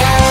yeah.